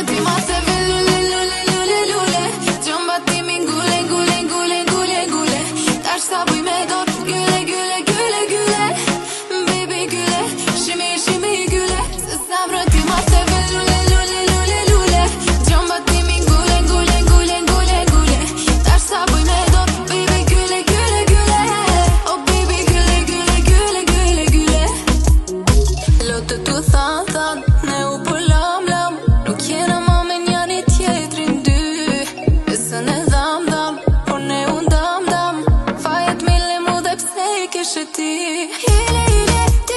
to be myself në dham dham Por ne unë dham dham Fajet mi le mu dhe pse i kishe ti Hile,